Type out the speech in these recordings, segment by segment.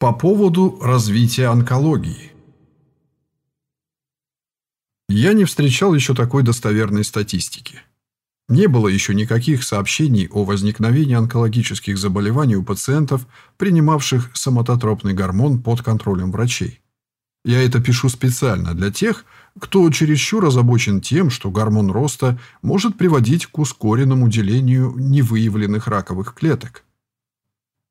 По поводу развития онкологии. Я не встречал еще такой достоверной статистики. Не было еще никаких сообщений о возникновении онкологических заболеваний у пациентов, принимавших соматотропный гормон под контролем врачей. Я это пишу специально для тех, кто чересчур озабочен тем, что гормон роста может приводить к ускоренному делению невыявленных раковых клеток.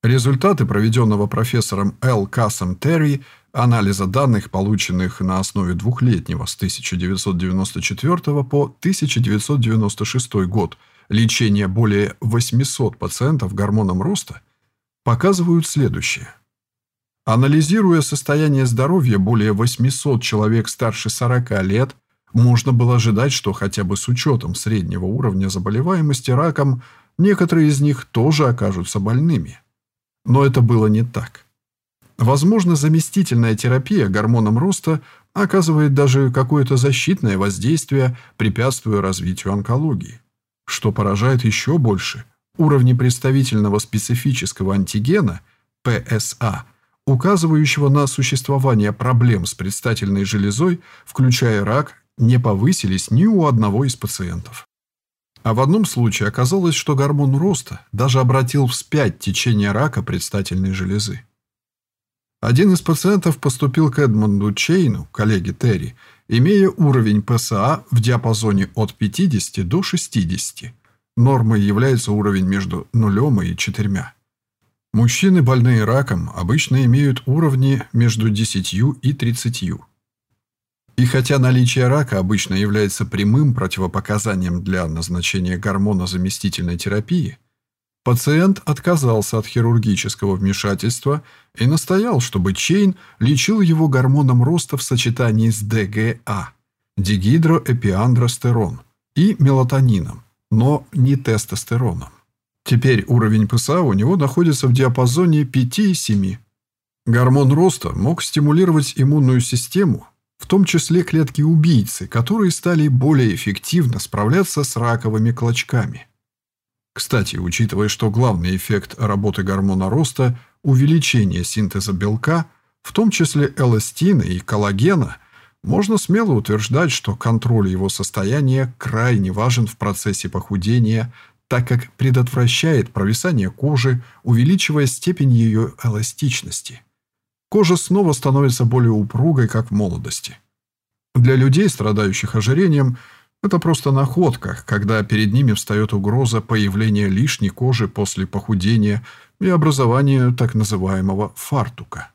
Результаты проведенного профессором Л. Кассом Терри анализа данных, полученных на основе двухлетнего с 1994 по 1996 год лечения более 800 пациентов гормоном роста, показывают следующее. Анализируя состояние здоровья более 800 человек старше 40 лет, можно было ожидать, что хотя бы с учетом среднего уровня заболеваемости раком, некоторые из них тоже окажутся больными. Но это было не так. Возможно, заместительная терапия гормоном роста оказывает даже какое-то защитное воздействие, препятствуя развитию онкологии. Что поражает еще больше, уровни представительного специфического антигена, ПСА, указывающего на существование проблем с предстательной железой, включая рак, не повысились ни у одного из пациентов. А в одном случае оказалось, что гормон роста даже обратил вспять течение рака предстательной железы. Один из пациентов поступил к Эдмонду Чейну, коллеге Терри, имея уровень ПСА в диапазоне от 50 до 60. Нормой является уровень между нулем и четырьмя. Мужчины, больные раком, обычно имеют уровни между 10 и 30. И хотя наличие рака обычно является прямым противопоказанием для назначения гормона заместительной терапии, пациент отказался от хирургического вмешательства и настоял, чтобы Чейн лечил его гормоном роста в сочетании с ДГА – дигидроэпиандростерон и мелатонином, но не тестостероном. Теперь уровень ПСА у него находится в диапазоне 5 и 7. Гормон роста мог стимулировать иммунную систему, в том числе клетки-убийцы, которые стали более эффективно справляться с раковыми клочками. Кстати, учитывая, что главный эффект работы гормона роста – увеличение синтеза белка, в том числе эластина и коллагена, можно смело утверждать, что контроль его состояния крайне важен в процессе похудения, так как предотвращает провисание кожи, увеличивая степень ее эластичности кожа снова становится более упругой, как в молодости. Для людей, страдающих ожирением, это просто находка, когда перед ними встает угроза появления лишней кожи после похудения и образования так называемого фартука.